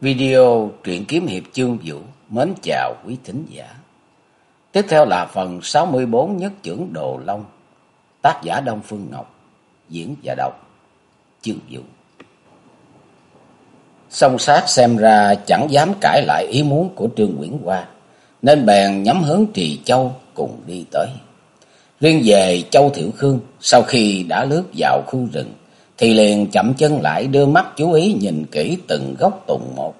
Video truyện kiếm hiệp chương vũ mến chào quý thính giả. Tiếp theo là phần 64 nhất trưởng Đồ Long, tác giả Đông Phương Ngọc, diễn và đọc chương vũ. Song sát xem ra chẳng dám cãi lại ý muốn của Trương Nguyễn Hoa, nên bèn nhắm hướng Trì Châu cùng đi tới. Riêng về Châu Thiệu Khương, sau khi đã lướt vào khu rừng, thì liền chậm chân lại đưa mắt chú ý nhìn kỹ từng góc tùng một.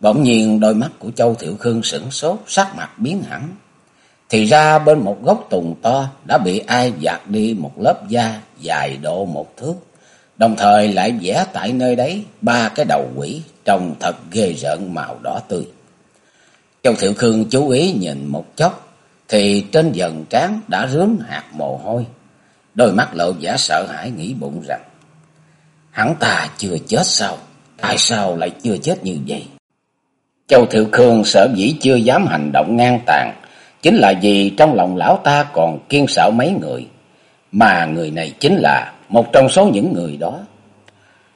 Bỗng nhiên đôi mắt của Châu Thiệu Khương sửng sốt, sắc mặt biến hẳn. Thì ra bên một gốc tùng to đã bị ai dạt đi một lớp da dài độ một thước. Đồng thời lại vẽ tại nơi đấy ba cái đầu quỷ trông thật ghê rợn màu đỏ tươi. Châu Thiệu Khương chú ý nhìn một chốc thì trên dần trán đã rướm hạt mồ hôi. Đôi mắt lộ vẻ sợ hãi nghĩ bụng rằng Hắn ta chưa chết sao? Tại sao lại chưa chết như vậy? Châu Thiệu Khương sở dĩ chưa dám hành động ngang tàn, chính là vì trong lòng lão ta còn kiên sợ mấy người, mà người này chính là một trong số những người đó.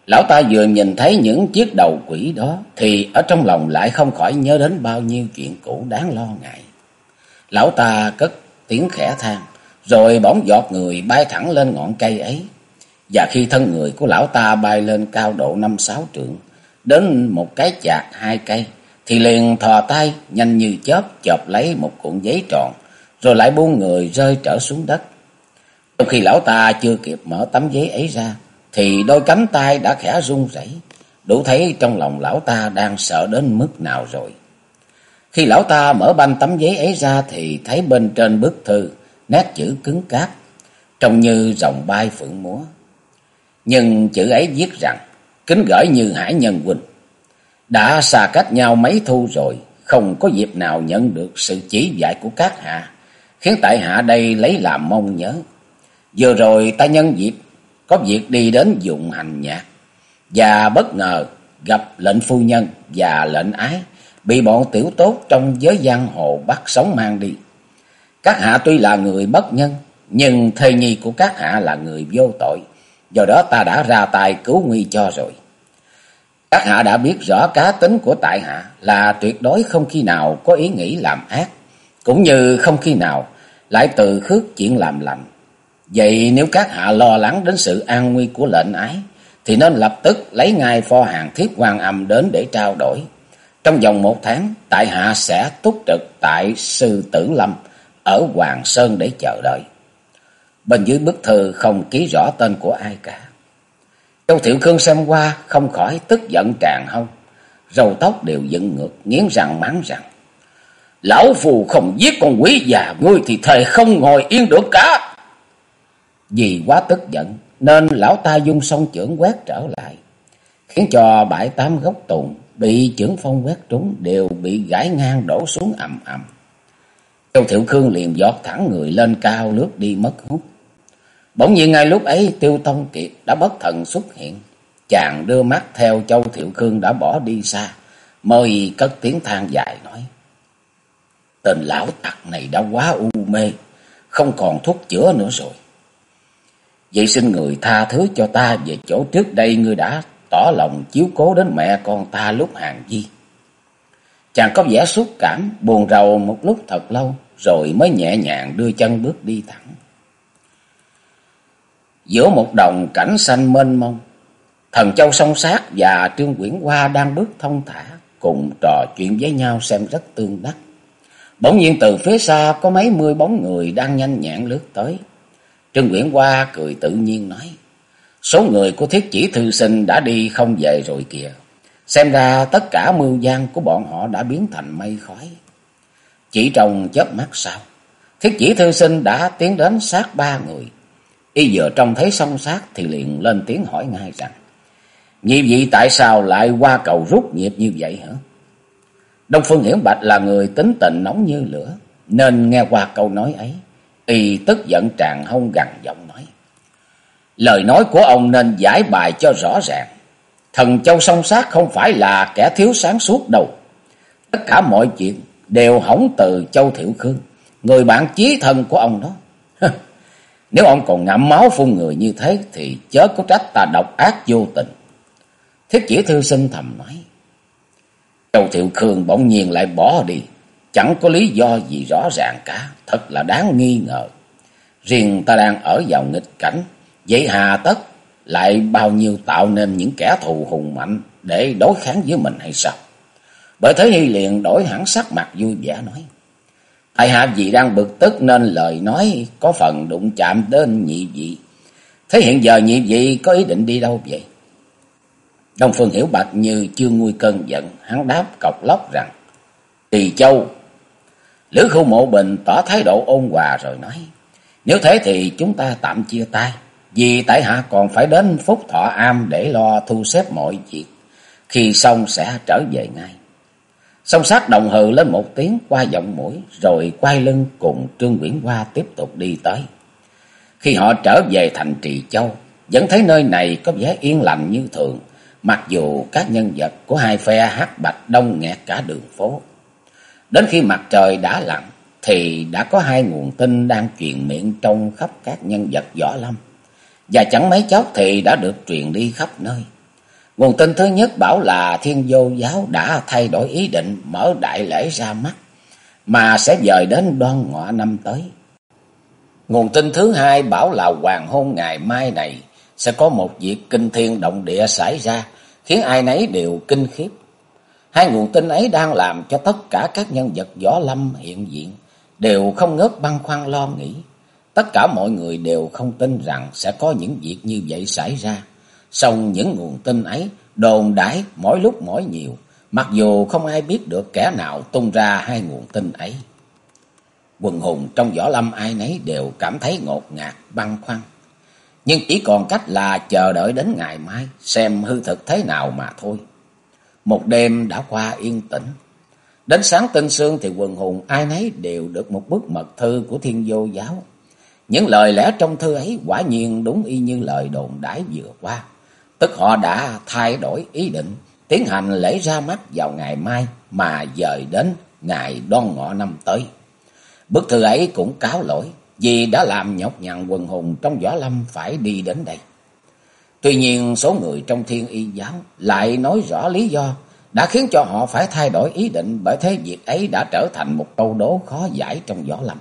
Lão ta vừa nhìn thấy những chiếc đầu quỷ đó, thì ở trong lòng lại không khỏi nhớ đến bao nhiêu chuyện cũ đáng lo ngại. Lão ta cất tiếng khẽ than, rồi bỗng giọt người bay thẳng lên ngọn cây ấy. Và khi thân người của lão ta bay lên cao độ năm sáu trượng, đến một cái chạc hai cây, thì liền thò tay nhanh như chớp chộp lấy một cuộn giấy tròn, rồi lại buông người rơi trở xuống đất. Trong khi lão ta chưa kịp mở tấm giấy ấy ra, thì đôi cánh tay đã khẽ run rẩy, đủ thấy trong lòng lão ta đang sợ đến mức nào rồi. Khi lão ta mở banh tấm giấy ấy ra thì thấy bên trên bức thư nét chữ cứng cáp, trông như dòng bay phượng múa. Nhưng chữ ấy viết rằng, kính gửi như hải nhân huynh. Đã xa cách nhau mấy thu rồi, không có dịp nào nhận được sự chỉ dạy của các hạ, khiến tại hạ đây lấy làm mong nhớ. Vừa rồi ta nhân dịp, có việc đi đến dụng hành nhạc, và bất ngờ gặp lệnh phu nhân và lệnh ái, bị bọn tiểu tốt trong giới giang hồ bắt sống mang đi. Các hạ tuy là người bất nhân, nhưng thê nhi của các hạ là người vô tội, do đó ta đã ra tay cứu nguy cho rồi. Các hạ đã biết rõ cá tính của tại hạ là tuyệt đối không khi nào có ý nghĩ làm ác, cũng như không khi nào lại từ khước chuyện làm lành. Vậy nếu các hạ lo lắng đến sự an nguy của lệnh ái, thì nên lập tức lấy ngay pho hàng thiết quan âm đến để trao đổi. Trong vòng một tháng, tại hạ sẽ túc trực tại sư tử lâm ở Hoàng Sơn để chờ đợi. Bên dưới bức thư không ký rõ tên của ai cả. Châu Thiệu Khương xem qua không khỏi tức giận tràn hông. Râu tóc đều dựng ngược, nghiến răng mắng rằng. Lão phù không giết con quý già, ngươi thì thề không ngồi yên được cả. Vì quá tức giận, nên lão ta dung song trưởng quét trở lại. Khiến cho bãi tám gốc tùng bị trưởng phong quét trúng đều bị gãy ngang đổ xuống ầm ầm. Châu Thiệu Khương liền giọt thẳng người lên cao lướt đi mất hút. Bỗng nhiên ngay lúc ấy Tiêu Tông Kiệt đã bất thần xuất hiện. Chàng đưa mắt theo Châu Thiệu Khương đã bỏ đi xa. Mời cất tiếng than dài nói. Tên lão tặc này đã quá u mê. Không còn thuốc chữa nữa rồi. Vậy xin người tha thứ cho ta về chỗ trước đây ngươi đã tỏ lòng chiếu cố đến mẹ con ta lúc hàng di. Chàng có vẻ xúc cảm, buồn rầu một lúc thật lâu, rồi mới nhẹ nhàng đưa chân bước đi thẳng. Giữa một đồng cảnh xanh mênh mông, thần châu song sát và Trương Quyển Hoa đang bước thông thả, cùng trò chuyện với nhau xem rất tương đắc. Bỗng nhiên từ phía xa có mấy mươi bóng người đang nhanh nhẹn lướt tới. Trương Quyển Hoa cười tự nhiên nói, số người của thiết chỉ thư sinh đã đi không về rồi kìa. Xem ra tất cả mưu gian của bọn họ đã biến thành mây khói. Chỉ trong chớp mắt sau, thiết chỉ thư sinh đã tiến đến sát ba người. Y vừa trông thấy song sát thì liền lên tiếng hỏi ngay rằng, Nhị vị tại sao lại qua cầu rút nghiệp như vậy hả? Đông Phương Hiển Bạch là người tính tình nóng như lửa, nên nghe qua câu nói ấy, y tức giận tràn hông gằn giọng nói. Lời nói của ông nên giải bài cho rõ ràng. Thần châu song sát không phải là kẻ thiếu sáng suốt đâu. Tất cả mọi chuyện đều hỏng từ châu Thiệu Khương, người bạn chí thân của ông đó. Nếu ông còn ngậm máu phun người như thế thì chớ có trách ta độc ác vô tình. Thiết chỉ thư sinh thầm nói. Châu Thiệu Khương bỗng nhiên lại bỏ đi. Chẳng có lý do gì rõ ràng cả. Thật là đáng nghi ngờ. Riêng ta đang ở vào nghịch cảnh. Vậy hà tất lại bao nhiêu tạo nên những kẻ thù hùng mạnh để đối kháng với mình hay sao? Bởi thế Hy liền đổi hẳn sắc mặt vui vẻ nói. Tại hạ vì đang bực tức nên lời nói có phần đụng chạm đến nhị vị. Thế hiện giờ nhị vị có ý định đi đâu vậy? Đông Phương Hiểu Bạch như chưa nguôi cơn giận, hắn đáp cọc lóc rằng, Tỳ Châu. Lữ khu mộ bình tỏ thái độ ôn hòa rồi nói, nếu thế thì chúng ta tạm chia tay, vì tại hạ còn phải đến Phúc Thọ Am để lo thu xếp mọi việc, khi xong sẽ trở về ngay. Song sát đồng hừ lên một tiếng qua giọng mũi, rồi quay lưng cùng Trương Nguyễn Hoa tiếp tục đi tới. Khi họ trở về thành Trì Châu, vẫn thấy nơi này có vẻ yên lành như thường, mặc dù các nhân vật của hai phe hát bạch đông nghẹt cả đường phố. Đến khi mặt trời đã lặn, thì đã có hai nguồn tin đang truyền miệng trong khắp các nhân vật võ lâm. Và chẳng mấy chốc thì đã được truyền đi khắp nơi. Nguồn tin thứ nhất bảo là thiên vô giáo đã thay đổi ý định mở đại lễ ra mắt, mà sẽ dời đến đoan ngọ năm tới. Nguồn tin thứ hai bảo là hoàng hôn ngày mai này sẽ có một việc kinh thiên động địa xảy ra, khiến ai nấy đều kinh khiếp. Hai nguồn tin ấy đang làm cho tất cả các nhân vật võ lâm hiện diện đều không ngớt băn khoăn lo nghĩ. Tất cả mọi người đều không tin rằng sẽ có những việc như vậy xảy ra. Song những nguồn tin ấy đồn đãi mỗi lúc mỗi nhiều, mặc dù không ai biết được kẻ nào tung ra hai nguồn tin ấy. Quần hùng trong võ lâm ai nấy đều cảm thấy ngột ngạt, băn khoăn. Nhưng chỉ còn cách là chờ đợi đến ngày mai, xem hư thực thế nào mà thôi. Một đêm đã qua yên tĩnh. Đến sáng tinh sương thì quần hùng ai nấy đều được một bức mật thư của thiên vô giáo. Những lời lẽ trong thư ấy quả nhiên đúng y như lời đồn đãi vừa qua. Tức họ đã thay đổi ý định, tiến hành lễ ra mắt vào ngày mai mà dời đến ngày đoan ngọ năm tới. Bức thư ấy cũng cáo lỗi vì đã làm nhọc nhằn quần hùng trong võ lâm phải đi đến đây. Tuy nhiên số người trong thiên y giáo lại nói rõ lý do đã khiến cho họ phải thay đổi ý định bởi thế việc ấy đã trở thành một câu đố khó giải trong võ lâm.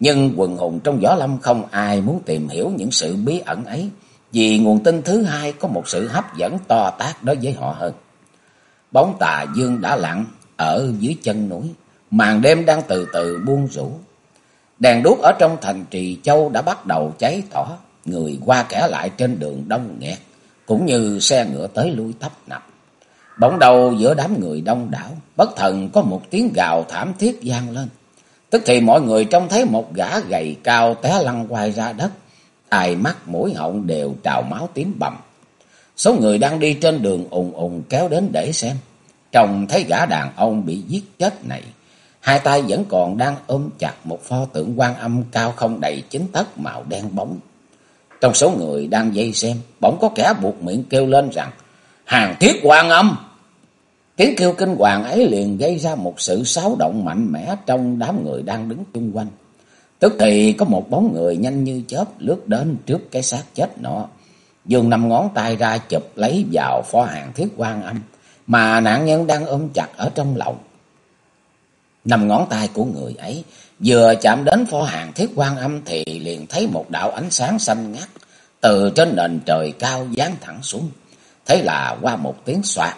Nhưng quần hùng trong võ lâm không ai muốn tìm hiểu những sự bí ẩn ấy vì nguồn tin thứ hai có một sự hấp dẫn to tác đối với họ hơn. Bóng tà dương đã lặng ở dưới chân núi, màn đêm đang từ từ buông rủ. Đèn đuốc ở trong thành trì châu đã bắt đầu cháy tỏ, người qua kẻ lại trên đường đông nghẹt, cũng như xe ngựa tới lui tấp nập. Bỗng đầu giữa đám người đông đảo, bất thần có một tiếng gào thảm thiết vang lên. Tức thì mọi người trông thấy một gã gầy cao té lăn quay ra đất, tai mắt mũi họng đều trào máu tím bầm. Số người đang đi trên đường ùng ùng kéo đến để xem. Trông thấy gã đàn ông bị giết chết này, hai tay vẫn còn đang ôm chặt một pho tượng quan âm cao không đầy chính tấc màu đen bóng. Trong số người đang dây xem, bỗng có kẻ buộc miệng kêu lên rằng, hàng thiết quan âm! Tiếng kêu kinh hoàng ấy liền gây ra một sự xáo động mạnh mẽ trong đám người đang đứng chung quanh. Tức thì có một bóng người nhanh như chớp lướt đến trước cái xác chết nọ. Dương năm ngón tay ra chụp lấy vào pho hàng thiết quan âm mà nạn nhân đang ôm chặt ở trong lòng. Năm ngón tay của người ấy vừa chạm đến pho hàng thiết quan âm thì liền thấy một đạo ánh sáng xanh ngắt từ trên nền trời cao giáng thẳng xuống. Thế là qua một tiếng soạt,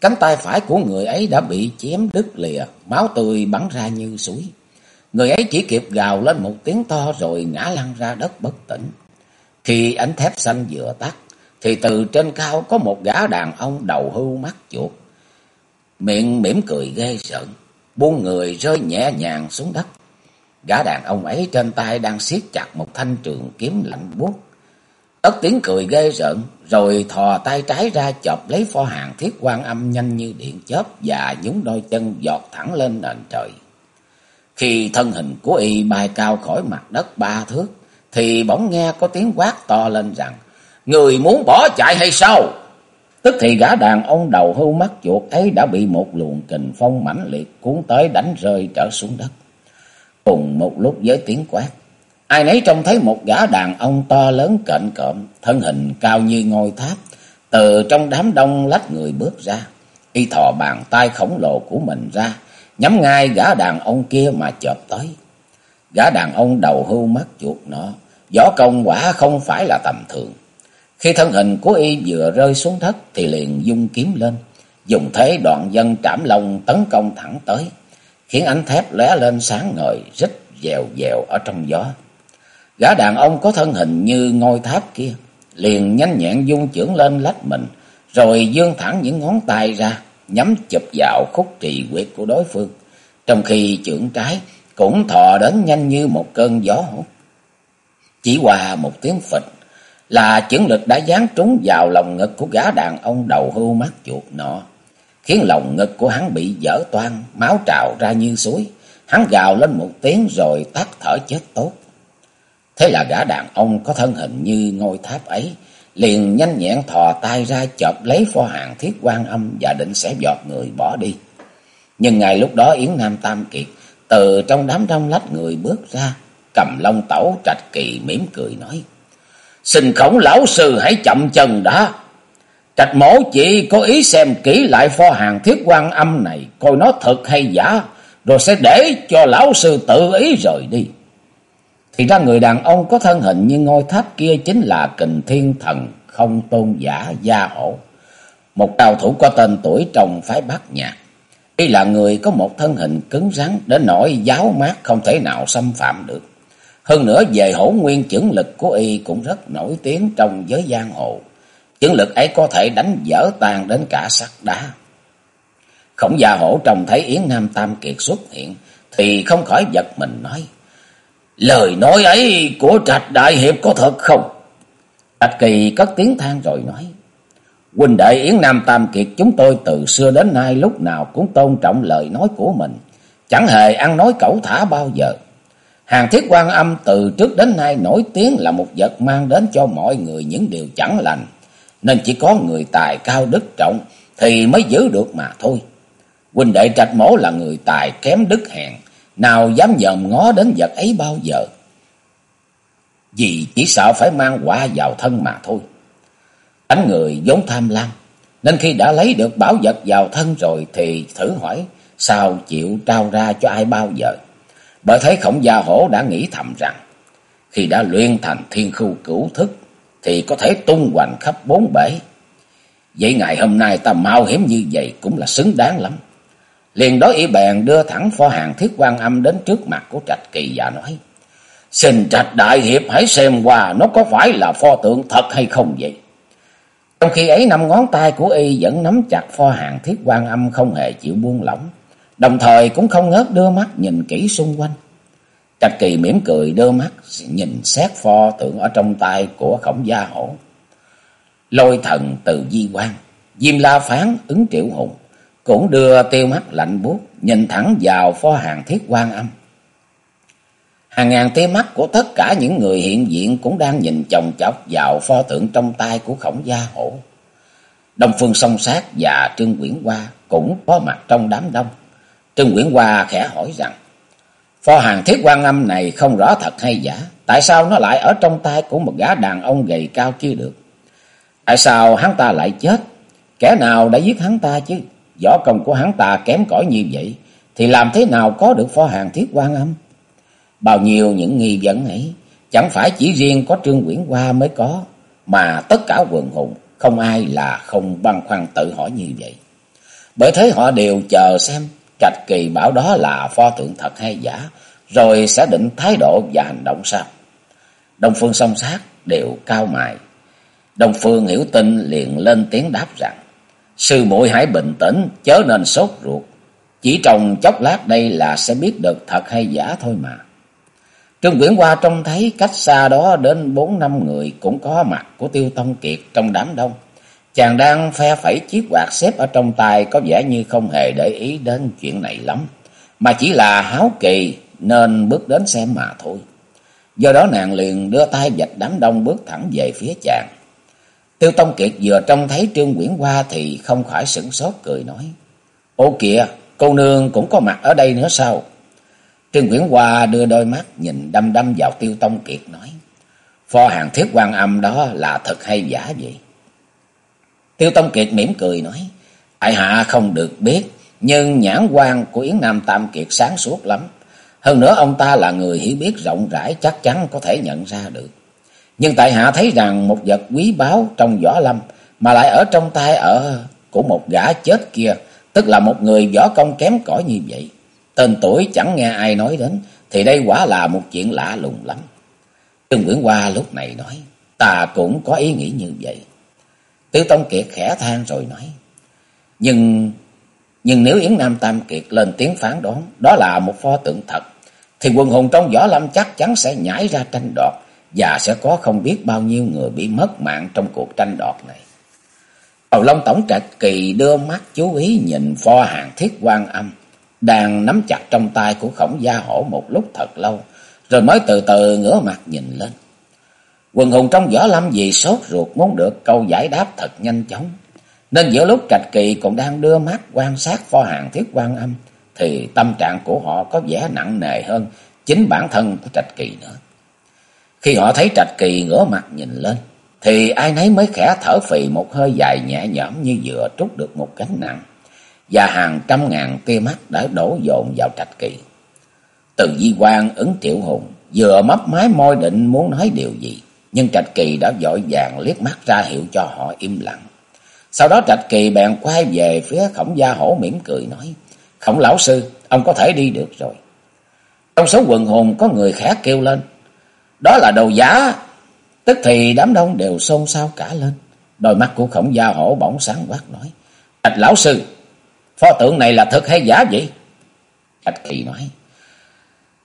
cánh tay phải của người ấy đã bị chém đứt lìa, máu tươi bắn ra như suối. Người ấy chỉ kịp gào lên một tiếng to rồi ngã lăn ra đất bất tỉnh. Khi ánh thép xanh vừa tắt, thì từ trên cao có một gã đàn ông đầu hưu mắt chuột. Miệng mỉm cười ghê sợ, buông người rơi nhẹ nhàng xuống đất. Gã đàn ông ấy trên tay đang siết chặt một thanh trường kiếm lạnh buốt. Tất tiếng cười ghê rợn, rồi thò tay trái ra chộp lấy pho hàng thiết quan âm nhanh như điện chớp và nhúng đôi chân giọt thẳng lên nền trời. Khi thân hình của y bay cao khỏi mặt đất ba thước, thì bỗng nghe có tiếng quát to lên rằng, Người muốn bỏ chạy hay sao? Tức thì gã đàn ông đầu hưu mắt chuột ấy đã bị một luồng kình phong mãnh liệt cuốn tới đánh rơi trở xuống đất. Cùng một lúc với tiếng quát, ai nấy trông thấy một gã đàn ông to lớn cạnh cộm, thân hình cao như ngôi tháp, từ trong đám đông lách người bước ra. Y thò bàn tay khổng lồ của mình ra, nhắm ngay gã đàn ông kia mà chộp tới. Gã đàn ông đầu hưu mắt chuột nó, võ công quả không phải là tầm thường. Khi thân hình của y vừa rơi xuống đất thì liền dung kiếm lên, dùng thế đoạn dân trảm lông tấn công thẳng tới, khiến ánh thép lóe lên sáng ngời, rít dèo dèo ở trong gió. Gã đàn ông có thân hình như ngôi tháp kia, liền nhanh nhẹn dung chưởng lên lách mình, rồi dương thẳng những ngón tay ra, nhắm chụp vào khúc trì quyệt của đối phương, trong khi chưởng trái cũng thò đến nhanh như một cơn gió. Chỉ qua một tiếng phịch là chưởng lực đã dán trúng vào lòng ngực của gã đàn ông đầu hưu mắt chuột nọ, khiến lòng ngực của hắn bị dở toan, máu trào ra như suối. Hắn gào lên một tiếng rồi tắt thở chết tốt. Thế là gã đàn ông có thân hình như ngôi tháp ấy, liền nhanh nhẹn thò tay ra chộp lấy pho hàng thiết quan âm và định sẽ giọt người bỏ đi. Nhưng ngay lúc đó Yến Nam Tam Kiệt từ trong đám đông lách người bước ra, cầm long tẩu trạch kỳ mỉm cười nói. Xin khổng lão sư hãy chậm chân đã. Trạch mổ chỉ có ý xem kỹ lại pho hàng thiết quan âm này, coi nó thật hay giả, rồi sẽ để cho lão sư tự ý rời đi. Thì ra người đàn ông có thân hình như ngôi tháp kia chính là kình thiên thần, không tôn giả gia hổ. Một cao thủ có tên tuổi trong phái bát nhạc. Y là người có một thân hình cứng rắn đến nỗi giáo mát không thể nào xâm phạm được. Hơn nữa, về hổ nguyên chưởng lực của y cũng rất nổi tiếng trong giới giang hồ. Chưởng lực ấy có thể đánh dở tan đến cả sắt đá. Khổng gia hổ trông thấy Yến Nam Tam Kiệt xuất hiện, thì không khỏi giật mình nói. Lời nói ấy của Trạch Đại Hiệp có thật không? Trạch Kỳ cất tiếng than rồi nói. Huynh đệ Yến Nam Tam Kiệt chúng tôi từ xưa đến nay lúc nào cũng tôn trọng lời nói của mình. Chẳng hề ăn nói cẩu thả bao giờ. Hàng thiết quan âm từ trước đến nay nổi tiếng là một vật mang đến cho mọi người những điều chẳng lành. Nên chỉ có người tài cao đức trọng thì mới giữ được mà thôi. Huynh đệ trạch mổ là người tài kém đức hèn. Nào dám dòm ngó đến vật ấy bao giờ. Vì chỉ sợ phải mang quả vào thân mà thôi. Ánh người vốn tham lam. Nên khi đã lấy được bảo vật vào thân rồi thì thử hỏi, sao chịu trao ra cho ai bao giờ. Bởi thấy khổng gia hổ đã nghĩ thầm rằng, khi đã luyện thành thiên khu cửu thức, thì có thể tung hoành khắp bốn bể. Vậy ngày hôm nay ta mau hiểm như vậy cũng là xứng đáng lắm. Liền đó y bèn đưa thẳng pho hàng thiết quan âm đến trước mặt của Trạch Kỳ và nói. Xin Trạch Đại Hiệp hãy xem qua nó có phải là pho tượng thật hay không vậy. Trong khi ấy năm ngón tay của y vẫn nắm chặt pho hàng thiết quan âm không hề chịu buông lỏng. Đồng thời cũng không ngớt đưa mắt nhìn kỹ xung quanh. Trạch Kỳ mỉm cười đưa mắt nhìn xét pho tượng ở trong tay của khổng gia hổ. Lôi thần từ di quan, Diêm La Phán ứng triệu hùng cũng đưa tiêu mắt lạnh buốt nhìn thẳng vào pho hàng thiết quan âm. Hàng ngàn tia mắt của tất cả những người hiện diện cũng đang nhìn chồng chọc vào pho tượng trong tay của khổng gia hổ. Đông Phương song sát và Trương Quyển Hoa cũng có mặt trong đám đông. Trương Quyển Hoa khẽ hỏi rằng, pho hàng thiết quan âm này không rõ thật hay giả, tại sao nó lại ở trong tay của một gã đàn ông gầy cao chưa được? Tại sao hắn ta lại chết? Kẻ nào đã giết hắn ta chứ? Võ công của hắn ta kém cỏi như vậy, thì làm thế nào có được phó hàng thiết quan âm? Bao nhiêu những nghi vấn ấy, chẳng phải chỉ riêng có Trương Quyển Hoa mới có, mà tất cả quần hùng, không ai là không băn khoăn tự hỏi như vậy. Bởi thế họ đều chờ xem Trạch Kỳ bảo đó là pho tượng thật hay giả, rồi sẽ định thái độ và hành động sao. Đông Phương song sát đều cao mài. Đông Phương hiểu tin liền lên tiếng đáp rằng, Sư muội hãy bình tĩnh, chớ nên sốt ruột. Chỉ trong chốc lát đây là sẽ biết được thật hay giả thôi mà. Trương Quyển Hoa trông thấy cách xa đó đến bốn năm người cũng có mặt của Tiêu Tông Kiệt trong đám đông. Chàng đang phe phẩy chiếc quạt xếp ở trong tay có vẻ như không hề để ý đến chuyện này lắm. Mà chỉ là háo kỳ nên bước đến xem mà thôi. Do đó nàng liền đưa tay vạch đám đông bước thẳng về phía chàng. Tiêu Tông Kiệt vừa trông thấy Trương Quyển Hoa thì không khỏi sửng sốt cười nói. Ô kìa, cô nương cũng có mặt ở đây nữa sao? Trương Quyển Hoa đưa đôi mắt nhìn đăm đăm vào Tiêu Tông Kiệt nói. Pho hàng thiết quan âm đó là thật hay giả vậy? Tiêu Tông Kiệt mỉm cười nói. Tại hạ không được biết, nhưng nhãn quan của Yến Nam Tam Kiệt sáng suốt lắm. Hơn nữa ông ta là người hiểu biết rộng rãi chắc chắn có thể nhận ra được. Nhưng tại hạ thấy rằng một vật quý báu trong võ lâm mà lại ở trong tay ở của một gã chết kia, tức là một người võ công kém cỏi như vậy. Tên tuổi chẳng nghe ai nói đến, thì đây quả là một chuyện lạ lùng lắm. Trương Nguyễn Hoa lúc này nói, ta cũng có ý nghĩ như vậy. tứ Tông Kiệt khẽ than rồi nói, nhưng nhưng nếu Yến Nam Tam Kiệt lên tiếng phán đoán đó là một pho tượng thật, thì quần hùng trong võ lâm chắc chắn sẽ nhảy ra tranh đoạt và sẽ có không biết bao nhiêu người bị mất mạng trong cuộc tranh đoạt này. Hầu Long Tổng Trạch Kỳ đưa mắt chú ý nhìn pho hàng thiết quan âm, đang nắm chặt trong tay của khổng gia hổ một lúc thật lâu, rồi mới từ từ ngửa mặt nhìn lên. Quần hùng trong võ lâm vì sốt ruột muốn được câu giải đáp thật nhanh chóng. Nên giữa lúc Trạch Kỳ cũng đang đưa mắt quan sát pho hàng thiết quan âm, thì tâm trạng của họ có vẻ nặng nề hơn chính bản thân của Trạch Kỳ nữa. Khi họ thấy Trạch Kỳ ngửa mặt nhìn lên, thì ai nấy mới khẽ thở phì một hơi dài nhẹ nhõm như vừa trút được một gánh nặng. Và hàng trăm ngàn tia mắt đã đổ dồn vào Trạch Kỳ. Từ di Quang ứng Tiểu hùng, vừa mấp mái môi định muốn nói điều gì, nhưng Trạch Kỳ đã vội vàng liếc mắt ra hiệu cho họ im lặng. Sau đó Trạch Kỳ bèn quay về phía khổng gia hổ mỉm cười nói, Khổng lão sư, ông có thể đi được rồi. Trong số quần hùng có người khác kêu lên, đó là đầu giả. Tức thì đám đông đều xôn xao cả lên. Đôi mắt của khổng gia hổ bỗng sáng quát nói, Trạch lão sư, pho tượng này là thật hay giả vậy? Trạch Kỳ nói,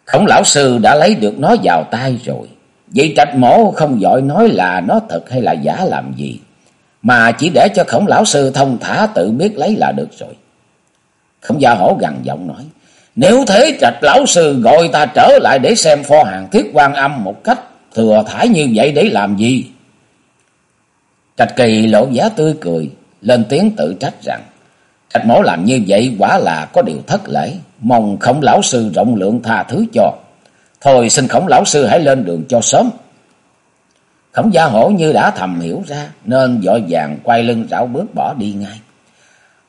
Khổng lão sư đã lấy được nó vào tay rồi. Vậy trạch mổ không giỏi nói là nó thật hay là giả làm gì. Mà chỉ để cho khổng lão sư thông thả tự biết lấy là được rồi. Khổng gia hổ gằn giọng nói. Nếu thế trạch lão sư gọi ta trở lại để xem pho hàng thiết quan âm một cách thừa thải như vậy để làm gì? Trạch kỳ lộ giá tươi cười, lên tiếng tự trách rằng. Trạch mổ làm như vậy quả là có điều thất lễ, mong khổng lão sư rộng lượng tha thứ cho. Thôi xin khổng lão sư hãy lên đường cho sớm. Khổng gia hổ như đã thầm hiểu ra, nên dội vàng quay lưng rảo bước bỏ đi ngay.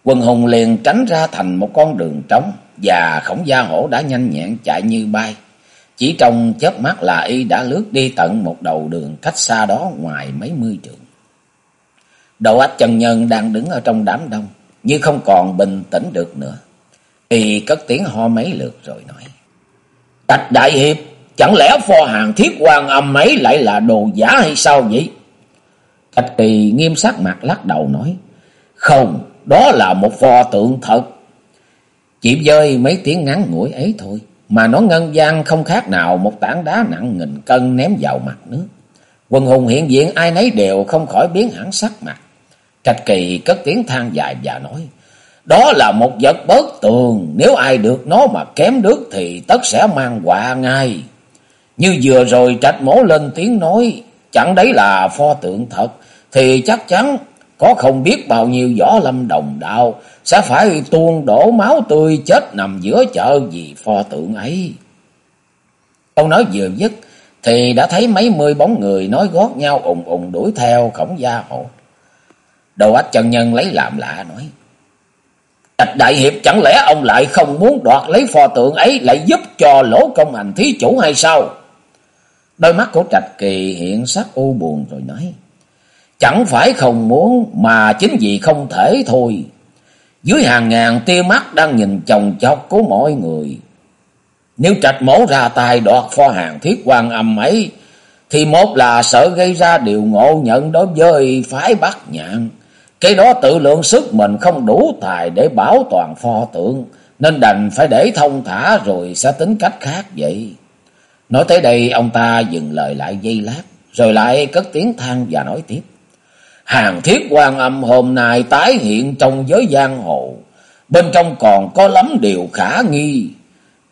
Quần hùng liền tránh ra thành một con đường trống, và khổng gia hổ đã nhanh nhẹn chạy như bay. Chỉ trong chớp mắt là y đã lướt đi tận một đầu đường cách xa đó ngoài mấy mươi trượng. Đầu ách chân nhân đang đứng ở trong đám đông, như không còn bình tĩnh được nữa. Y cất tiếng ho mấy lượt rồi nói. Trạch Đại Hiệp, chẳng lẽ pho hàng thiết quan âm ấy lại là đồ giả hay sao vậy? Trạch Kỳ nghiêm sắc mặt lắc đầu nói. Không, đó là một pho tượng thật. Chỉ dơi mấy tiếng ngắn ngủi ấy thôi, mà nó ngân gian không khác nào một tảng đá nặng nghìn cân ném vào mặt nước. Quần hùng hiện diện ai nấy đều không khỏi biến hẳn sắc mặt. Trạch Kỳ cất tiếng than dài và nói. Đó là một vật bớt tường, nếu ai được nó mà kém nước thì tất sẽ mang họa ngay. Như vừa rồi trạch mổ lên tiếng nói, chẳng đấy là pho tượng thật, thì chắc chắn có không biết bao nhiêu võ lâm đồng đạo sẽ phải tuôn đổ máu tươi chết nằm giữa chợ vì pho tượng ấy. Ông nói vừa dứt, thì đã thấy mấy mươi bóng người nói gót nhau ùng ùng đuổi theo khổng gia hộ. Đầu ách chân nhân lấy làm lạ nói. Trạch đại hiệp, chẳng lẽ ông lại không muốn đoạt lấy pho tượng ấy, lại giúp cho lỗ công hành thí chủ hay sao? Đôi mắt của Trạch Kỳ hiện sắc u buồn rồi nói. Chẳng phải không muốn mà chính vì không thể thôi. Dưới hàng ngàn tia mắt đang nhìn chồng chọc của mọi người. Nếu trạch mổ ra tay đoạt pho hàng thiết quan âm ấy, thì một là sợ gây ra điều ngộ nhận đối với phái bắt nhạn. Cái đó tự lượng sức mình không đủ tài để bảo toàn pho tượng, nên đành phải để thông thả rồi sẽ tính cách khác vậy. Nói tới đây ông ta dừng lời lại dây lát, rồi lại cất tiếng than và nói tiếp. Hàng thiết quan âm hôm nay tái hiện trong giới giang hồ, bên trong còn có lắm điều khả nghi.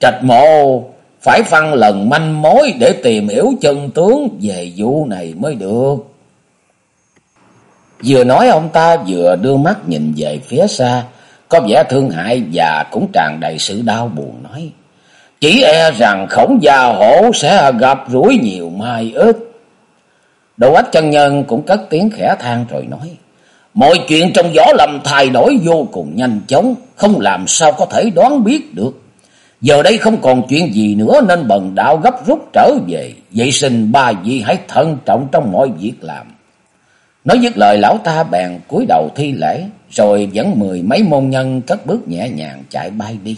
Trạch mộ phải phân lần manh mối để tìm hiểu chân tướng về vụ này mới được. Vừa nói ông ta vừa đưa mắt nhìn về phía xa, có vẻ thương hại và cũng tràn đầy sự đau buồn nói. Chỉ e rằng khổng gia hổ sẽ gặp rủi nhiều mai ít. Đồ ách chân nhân cũng cất tiếng khẽ than rồi nói. Mọi chuyện trong võ lâm thay đổi vô cùng nhanh chóng, không làm sao có thể đoán biết được. Giờ đây không còn chuyện gì nữa nên bần đạo gấp rút trở về. Vậy xin ba vị hãy thận trọng trong mọi việc làm. Nói dứt lời lão ta bèn cúi đầu thi lễ, rồi dẫn mười mấy môn nhân cất bước nhẹ nhàng chạy bay đi.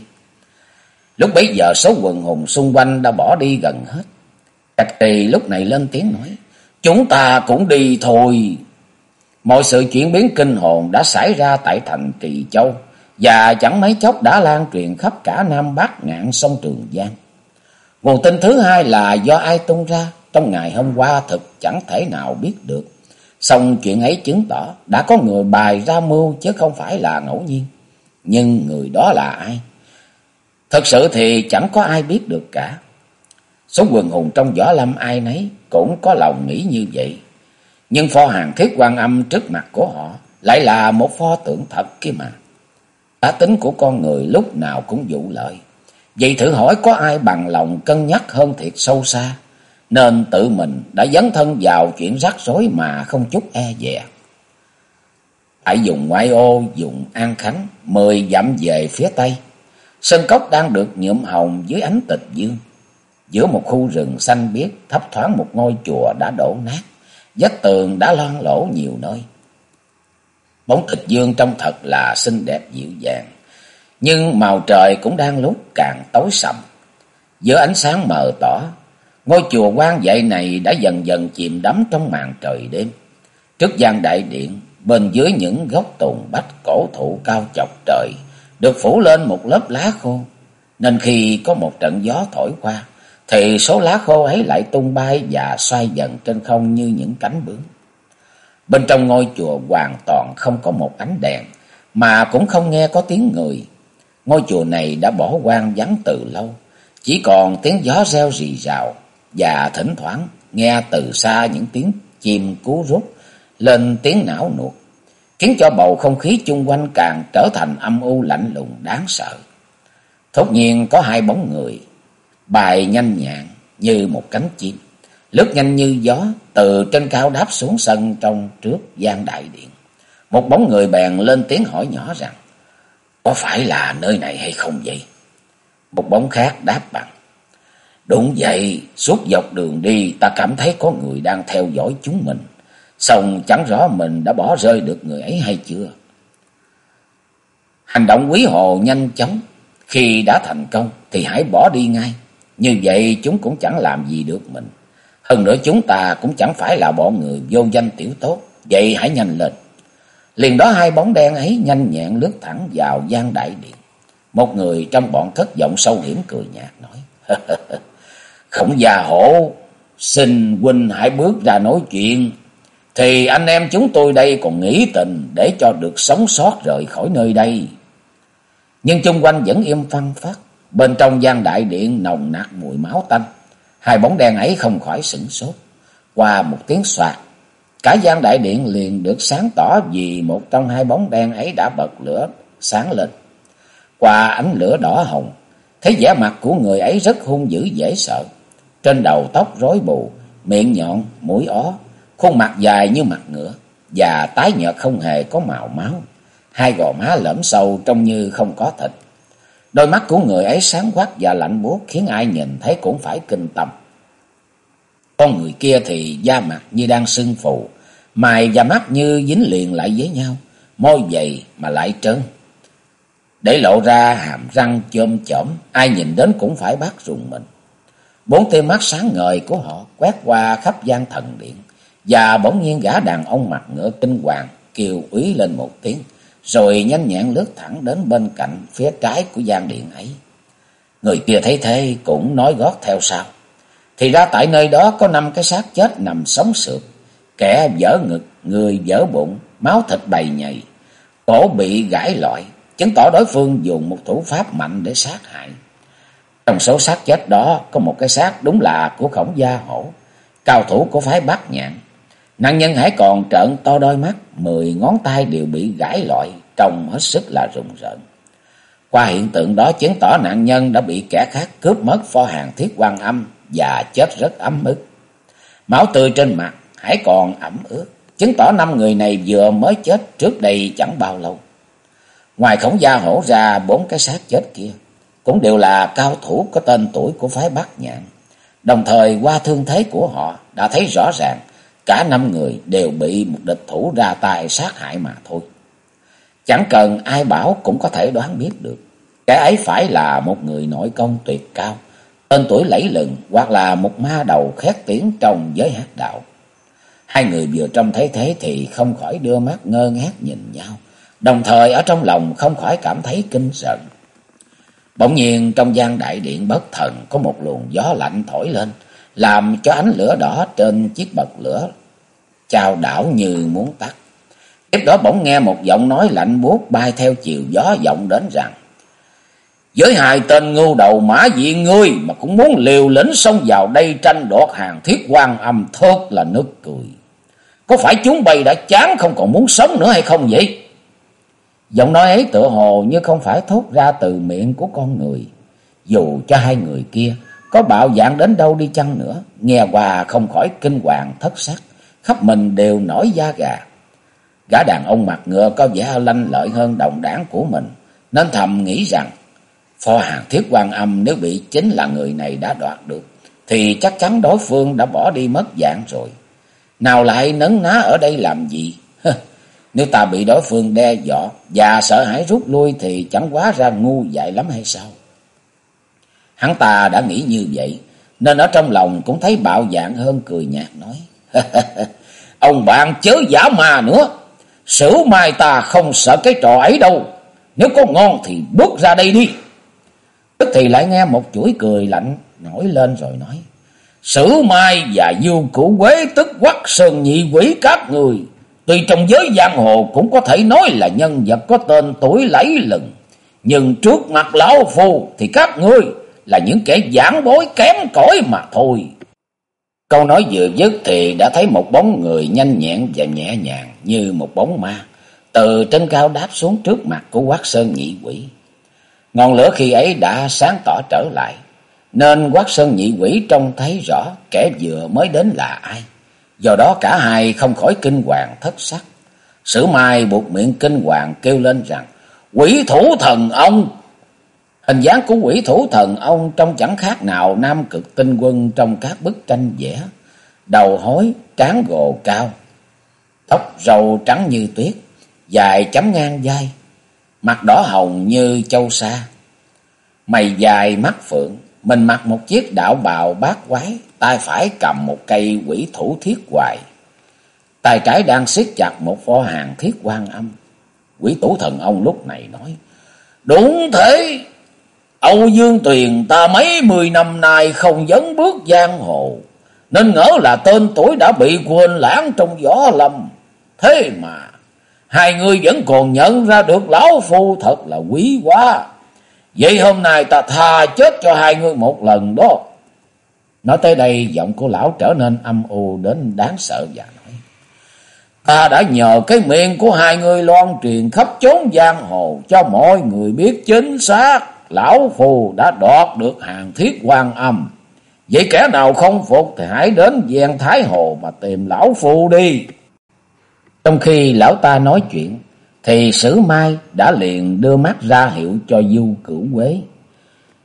Lúc bấy giờ số quần hùng xung quanh đã bỏ đi gần hết. Trạch trì lúc này lên tiếng nói, chúng ta cũng đi thôi. Mọi sự chuyển biến kinh hồn đã xảy ra tại thành Trì Châu, và chẳng mấy chốc đã lan truyền khắp cả Nam Bắc ngạn sông Trường Giang. Nguồn tin thứ hai là do ai tung ra, trong ngày hôm qua thực chẳng thể nào biết được. Xong chuyện ấy chứng tỏ đã có người bài ra mưu chứ không phải là ngẫu nhiên. Nhưng người đó là ai? Thật sự thì chẳng có ai biết được cả. Số quần hùng trong võ lâm ai nấy cũng có lòng nghĩ như vậy. Nhưng pho hàng thiết quan âm trước mặt của họ lại là một pho tượng thật kia mà. Cá tính của con người lúc nào cũng vụ lợi. Vậy thử hỏi có ai bằng lòng cân nhắc hơn thiệt sâu xa, nên tự mình đã dấn thân vào chuyện rắc rối mà không chút e dè. Tại dùng ngoại ô, dùng An Khánh, mười dặm về phía tây. Sân cốc đang được nhuộm hồng dưới ánh tịch dương. Giữa một khu rừng xanh biếc thấp thoáng một ngôi chùa đã đổ nát, vách tường đã loang lỗ nhiều nơi. Bóng tịch dương trông thật là xinh đẹp dịu dàng. Nhưng màu trời cũng đang lúc càng tối sầm. Giữa ánh sáng mờ tỏ, ngôi chùa quan dạy này đã dần dần chìm đắm trong màn trời đêm. Trước gian đại điện, bên dưới những gốc tùng bách cổ thụ cao chọc trời, được phủ lên một lớp lá khô. Nên khi có một trận gió thổi qua, thì số lá khô ấy lại tung bay và xoay dần trên không như những cánh bướm. Bên trong ngôi chùa hoàn toàn không có một ánh đèn, mà cũng không nghe có tiếng người. Ngôi chùa này đã bỏ quan vắng từ lâu, chỉ còn tiếng gió reo rì rào và thỉnh thoảng nghe từ xa những tiếng chim cú rút lên tiếng não nuột, khiến cho bầu không khí chung quanh càng trở thành âm u lạnh lùng đáng sợ. Thốt nhiên có hai bóng người, bài nhanh nhẹn như một cánh chim lướt nhanh như gió từ trên cao đáp xuống sân trong trước gian đại điện. Một bóng người bèn lên tiếng hỏi nhỏ rằng, có phải là nơi này hay không vậy? Một bóng khác đáp bằng, đúng vậy, suốt dọc đường đi ta cảm thấy có người đang theo dõi chúng mình. Xong chẳng rõ mình đã bỏ rơi được người ấy hay chưa. Hành động quý hồ nhanh chóng, khi đã thành công thì hãy bỏ đi ngay. Như vậy chúng cũng chẳng làm gì được mình. Hơn nữa chúng ta cũng chẳng phải là bọn người vô danh tiểu tốt. Vậy hãy nhanh lên. Liền đó hai bóng đen ấy nhanh nhẹn lướt thẳng vào gian đại điện. Một người trong bọn thất vọng sâu hiểm cười nhạt nói. khổng già hổ, xin huynh hãy bước ra nói chuyện. Thì anh em chúng tôi đây còn nghĩ tình để cho được sống sót rời khỏi nơi đây. Nhưng chung quanh vẫn im phăng phát. Bên trong gian đại điện nồng nặc mùi máu tanh. Hai bóng đen ấy không khỏi sửng sốt. Qua một tiếng soạt, cả gian đại điện liền được sáng tỏ vì một trong hai bóng đen ấy đã bật lửa sáng lên. Qua ánh lửa đỏ hồng, thấy vẻ mặt của người ấy rất hung dữ dễ sợ. Trên đầu tóc rối bù, miệng nhọn, mũi ó, khuôn mặt dài như mặt ngựa và tái nhợt không hề có màu máu. Hai gò má lõm sâu trông như không có thịt. Đôi mắt của người ấy sáng quắc và lạnh buốt khiến ai nhìn thấy cũng phải kinh tâm. Con người kia thì da mặt như đang sưng phù, mày và mắt như dính liền lại với nhau, môi dày mà lại trơn. Để lộ ra hàm răng chôm chỏm, ai nhìn đến cũng phải bắt rùng mình. Bốn tia mắt sáng ngời của họ quét qua khắp gian thần điện, và bỗng nhiên gã đàn ông mặt ngựa kinh hoàng kêu úy lên một tiếng rồi nhanh nhẹn lướt thẳng đến bên cạnh phía trái của gian điện ấy. Người kia thấy thế cũng nói gót theo sau. Thì ra tại nơi đó có năm cái xác chết nằm sống sượt, kẻ vỡ ngực, người vỡ bụng, máu thịt đầy nhầy, cổ bị gãy loại, chứng tỏ đối phương dùng một thủ pháp mạnh để sát hại. Trong số xác chết đó có một cái xác đúng là của khổng gia hổ, cao thủ của phái Bắc Nhạn. Nạn nhân hãy còn trợn to đôi mắt, mười ngón tay đều bị gãy loại, trông hết sức là rùng rợn. Qua hiện tượng đó chứng tỏ nạn nhân đã bị kẻ khác cướp mất pho hàng thiết quan âm và chết rất ấm ức. Máu tươi trên mặt hãy còn ẩm ướt, chứng tỏ năm người này vừa mới chết trước đây chẳng bao lâu. Ngoài khổng gia hổ ra bốn cái xác chết kia, cũng đều là cao thủ có tên tuổi của phái Bắc Nhạn. Đồng thời qua thương thế của họ đã thấy rõ ràng cả năm người đều bị một địch thủ ra tay sát hại mà thôi. Chẳng cần ai bảo cũng có thể đoán biết được. Kẻ ấy phải là một người nội công tuyệt cao, tên tuổi lẫy lừng hoặc là một ma đầu khét tiếng trong giới hát đạo. Hai người vừa trông thấy thế thì không khỏi đưa mắt ngơ ngác nhìn nhau, đồng thời ở trong lòng không khỏi cảm thấy kinh sợ. Bỗng nhiên trong gian đại điện bất thần có một luồng gió lạnh thổi lên, làm cho ánh lửa đỏ trên chiếc bật lửa chao đảo như muốn tắt. Tiếp đó bỗng nghe một giọng nói lạnh buốt bay theo chiều gió vọng đến rằng Với hai tên ngu đầu mã diện ngươi mà cũng muốn liều lĩnh xông vào đây tranh đoạt hàng thiết quan âm thốt là nước cười. Có phải chúng bay đã chán không còn muốn sống nữa hay không vậy? Giọng nói ấy tựa hồ như không phải thốt ra từ miệng của con người. Dù cho hai người kia có bạo dạng đến đâu đi chăng nữa, nghe qua không khỏi kinh hoàng thất sắc, khắp mình đều nổi da gà. Gã đàn ông mặt ngựa có vẻ lanh lợi hơn đồng đảng của mình, nên thầm nghĩ rằng pho hàng thiết quan âm nếu bị chính là người này đã đoạt được, thì chắc chắn đối phương đã bỏ đi mất dạng rồi. Nào lại nấn ná ở đây làm gì? Nếu ta bị đối phương đe dọa và sợ hãi rút lui thì chẳng quá ra ngu dại lắm hay sao? Hắn ta đã nghĩ như vậy, nên ở trong lòng cũng thấy bạo dạng hơn cười nhạt nói. Ông bạn chớ giả mà nữa, sử mai ta không sợ cái trò ấy đâu, nếu có ngon thì bước ra đây đi. Tức thì lại nghe một chuỗi cười lạnh nổi lên rồi nói. Sử mai và du cửu quế tức quắc sơn nhị quỷ các người. Tuy trong giới giang hồ cũng có thể nói là nhân vật có tên tuổi lấy lừng. Nhưng trước mặt lão phu thì các ngươi là những kẻ giảng bối kém cỏi mà thôi. Câu nói vừa dứt thì đã thấy một bóng người nhanh nhẹn và nhẹ nhàng như một bóng ma. Từ trên cao đáp xuống trước mặt của quát sơn nhị quỷ. Ngọn lửa khi ấy đã sáng tỏ trở lại. Nên quát sơn nhị quỷ trông thấy rõ kẻ vừa mới đến là ai. Do đó cả hai không khỏi kinh hoàng thất sắc. Sử mai buộc miệng kinh hoàng kêu lên rằng, Quỷ thủ thần ông Hình dáng của quỷ thủ thần ông trông chẳng khác nào nam cực tinh quân trong các bức tranh vẽ. Đầu hối, trán gồ cao, tóc râu trắng như tuyết, dài chấm ngang vai, mặt đỏ hồng như châu sa. Mày dài mắt phượng, mình mặc một chiếc đạo bào bát quái, tay phải cầm một cây quỷ thủ thiết hoài. Tay trái đang siết chặt một pho hàng thiết quan âm. Quỷ thủ thần ông lúc này nói, Đúng thế, Âu Dương Tuyền ta mấy mười năm nay không dấn bước giang hồ, nên ngỡ là tên tuổi đã bị quên lãng trong gió lâm. Thế mà, hai người vẫn còn nhận ra được lão phu thật là quý quá. Vậy hôm nay ta tha chết cho hai người một lần đó. Nói tới đây, giọng của lão trở nên âm u đến đáng sợ và nói. Ta đã nhờ cái miệng của hai người loan truyền khắp chốn giang hồ cho mọi người biết chính xác lão phù đã đoạt được hàng thiết quan âm. Vậy kẻ nào không phục thì hãy đến gian Thái Hồ mà tìm lão phù đi. Trong khi lão ta nói chuyện, thì sử mai đã liền đưa mắt ra hiệu cho du cửu quế.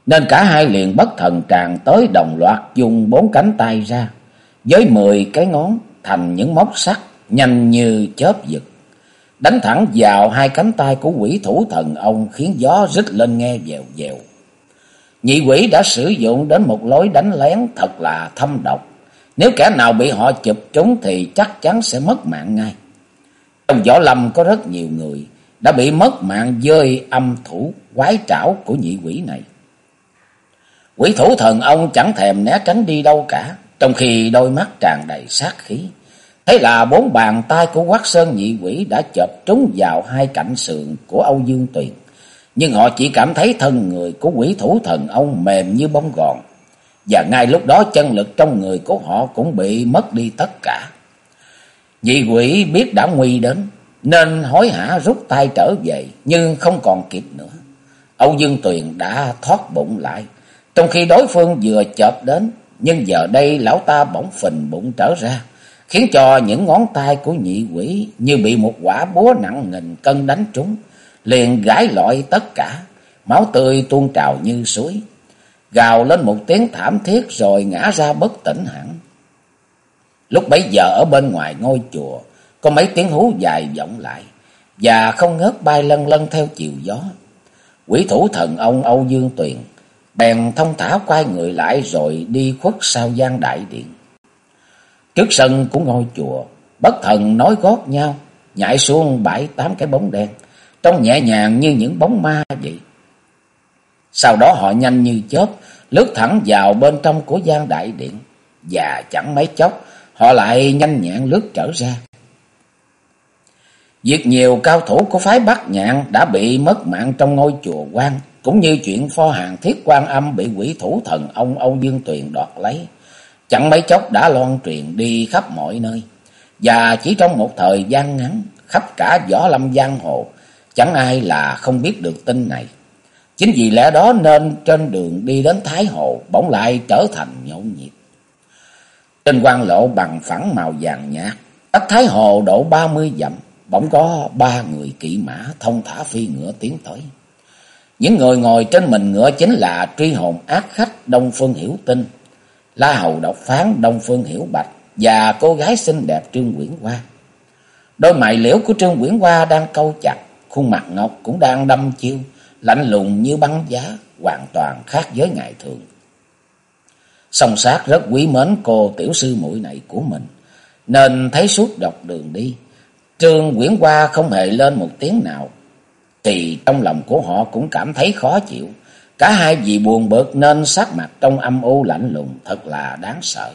Nên cả hai liền bất thần tràn tới đồng loạt dùng bốn cánh tay ra, với mười cái ngón thành những móc sắt nhanh như chớp giật đánh thẳng vào hai cánh tay của quỷ thủ thần ông khiến gió rít lên nghe dèo dèo. Nhị quỷ đã sử dụng đến một lối đánh lén thật là thâm độc. Nếu kẻ nào bị họ chụp trúng thì chắc chắn sẽ mất mạng ngay. Trong võ lâm có rất nhiều người đã bị mất mạng dơi âm thủ quái trảo của nhị quỷ này. Quỷ thủ thần ông chẳng thèm né tránh đi đâu cả, trong khi đôi mắt tràn đầy sát khí. Thế là bốn bàn tay của quát sơn nhị quỷ đã chợp trúng vào hai cạnh sườn của Âu Dương Tuyền. Nhưng họ chỉ cảm thấy thân người của quỷ thủ thần ông mềm như bông gòn. Và ngay lúc đó chân lực trong người của họ cũng bị mất đi tất cả. Nhị quỷ biết đã nguy đến, nên hối hả rút tay trở về, nhưng không còn kịp nữa. Âu Dương Tuyền đã thoát bụng lại, trong khi đối phương vừa chợp đến, nhưng giờ đây lão ta bỗng phình bụng trở ra khiến cho những ngón tay của nhị quỷ như bị một quả búa nặng nghìn cân đánh trúng, liền gãi lọi tất cả, máu tươi tuôn trào như suối, gào lên một tiếng thảm thiết rồi ngã ra bất tỉnh hẳn. Lúc bấy giờ ở bên ngoài ngôi chùa, có mấy tiếng hú dài vọng lại, và không ngớt bay lân lân theo chiều gió. Quỷ thủ thần ông Âu Dương Tuyền bèn thông thả quay người lại rồi đi khuất sau gian đại điện. Trước sân của ngôi chùa, bất thần nói gót nhau, nhảy xuống bảy tám cái bóng đen, trông nhẹ nhàng như những bóng ma vậy. Sau đó họ nhanh như chớp, lướt thẳng vào bên trong của gian đại điện, và chẳng mấy chốc, họ lại nhanh nhẹn lướt trở ra. Việc nhiều cao thủ của phái Bắc Nhạn đã bị mất mạng trong ngôi chùa quan, cũng như chuyện pho hàng thiết quan âm bị quỷ thủ thần ông Âu Dương Tuyền đoạt lấy. Chẳng mấy chốc đã loan truyền đi khắp mọi nơi. Và chỉ trong một thời gian ngắn, khắp cả võ lâm giang hồ, chẳng ai là không biết được tin này. Chính vì lẽ đó nên trên đường đi đến Thái Hồ bỗng lại trở thành nhộn nhịp. Trên quan lộ bằng phẳng màu vàng nhạt, cách Thái Hồ độ ba mươi dặm, bỗng có ba người kỵ mã thông thả phi ngựa tiến tới. Những người ngồi trên mình ngựa chính là truy hồn ác khách Đông Phương Hiểu Tinh, La Hầu Độc Phán Đông Phương Hiểu Bạch và cô gái xinh đẹp Trương Quyển Hoa. Đôi mày liễu của Trương Quyển Hoa đang câu chặt, khuôn mặt ngọc cũng đang đâm chiêu, lạnh lùng như băng giá, hoàn toàn khác với ngày thường. Song sát rất quý mến cô tiểu sư muội này của mình, nên thấy suốt dọc đường đi, Trương Quyển Hoa không hề lên một tiếng nào, thì trong lòng của họ cũng cảm thấy khó chịu. Cả hai vì buồn bực nên sắc mặt trong âm u lạnh lùng thật là đáng sợ.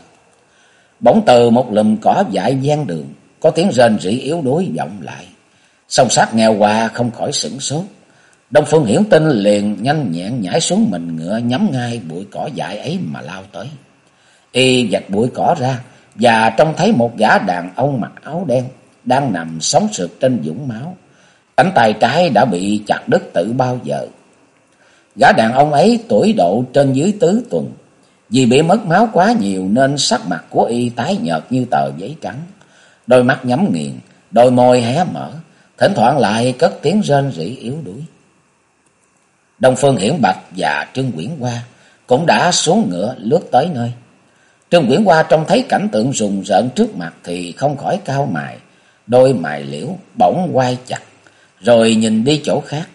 Bỗng từ một lùm cỏ dại gian đường, có tiếng rên rỉ yếu đuối vọng lại. Song sát nghe qua không khỏi sửng sốt. Đông Phương Hiển Tinh liền nhanh nhẹn nhảy xuống mình ngựa nhắm ngay bụi cỏ dại ấy mà lao tới. Y vạch bụi cỏ ra và trông thấy một gã đàn ông mặc áo đen đang nằm sóng sượt trên dũng máu. Cánh tay trái đã bị chặt đứt từ bao giờ. Gã đàn ông ấy tuổi độ trên dưới tứ tuần. Vì bị mất máu quá nhiều nên sắc mặt của y tái nhợt như tờ giấy trắng. Đôi mắt nhắm nghiền, đôi môi hé mở, thỉnh thoảng lại cất tiếng rên rỉ yếu đuối. Đông Phương Hiển Bạch và Trương Quyển Hoa cũng đã xuống ngựa lướt tới nơi. Trương Quyển Hoa trông thấy cảnh tượng rùng rợn trước mặt thì không khỏi cao mài, đôi mài liễu bỗng quay chặt, rồi nhìn đi chỗ khác.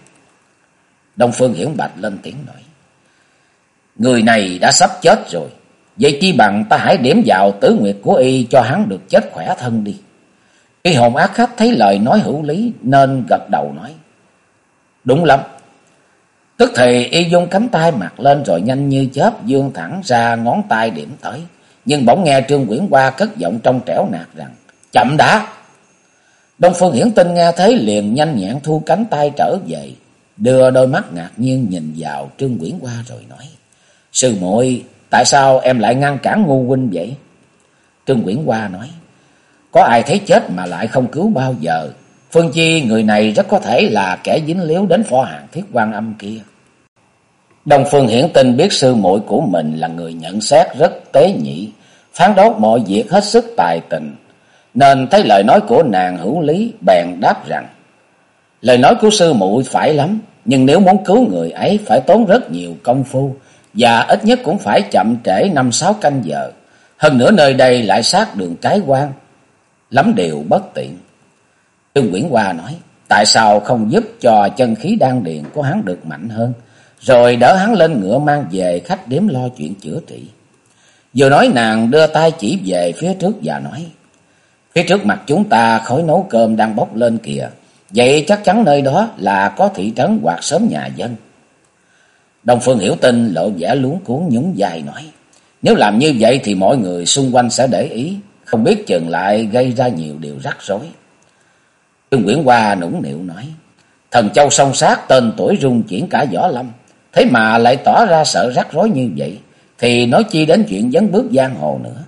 Đông Phương Hiển Bạch lên tiếng nói. Người này đã sắp chết rồi, vậy chi bằng ta hãy điểm vào tử nguyệt của y cho hắn được chết khỏe thân đi. Y hồn ác khách thấy lời nói hữu lý nên gật đầu nói. Đúng lắm. Tức thì y dung cánh tay mặt lên rồi nhanh như chớp dương thẳng ra ngón tay điểm tới. Nhưng bỗng nghe Trương Quyển Hoa cất giọng trong trẻo nạt rằng. Chậm đã! Đông Phương Hiển Tinh nghe thấy liền nhanh nhẹn thu cánh tay trở về, đưa đôi mắt ngạc nhiên nhìn vào Trương Quyển Hoa rồi nói: "Sư muội, tại sao em lại ngăn cản ngu huynh vậy?" Trương Quyển Hoa nói: "Có ai thấy chết mà lại không cứu bao giờ, Phương Chi người này rất có thể là kẻ dính líu đến phò hàng Thiết Quan Âm kia." đồng Phương Hiển Tinh biết sư muội của mình là người nhận xét rất tế nhị, phán đoán mọi việc hết sức tài tình nên thấy lời nói của nàng hữu lý, bèn đáp rằng, lời nói của sư muội phải lắm, nhưng nếu muốn cứu người ấy phải tốn rất nhiều công phu, và ít nhất cũng phải chậm trễ năm sáu canh giờ. Hơn nữa nơi đây lại sát đường cái quan, lắm điều bất tiện. Trương Quyển Hoa nói, tại sao không giúp cho chân khí đan điền của hắn được mạnh hơn, rồi đỡ hắn lên ngựa mang về khách đếm lo chuyện chữa trị. Vừa nói nàng đưa tay chỉ về phía trước và nói, Phía trước mặt chúng ta khói nấu cơm đang bốc lên kìa. Vậy chắc chắn nơi đó là có thị trấn hoặc sớm nhà dân. Đông Phương hiểu tin lộ vẻ luống cuốn nhún dài nói. Nếu làm như vậy thì mọi người xung quanh sẽ để ý. Không biết chừng lại gây ra nhiều điều rắc rối. Trương Nguyễn Hoa nũng nịu nói. Thần châu song sát tên tuổi rung chuyển cả võ lâm. Thế mà lại tỏ ra sợ rắc rối như vậy. Thì nói chi đến chuyện dấn bước giang hồ nữa.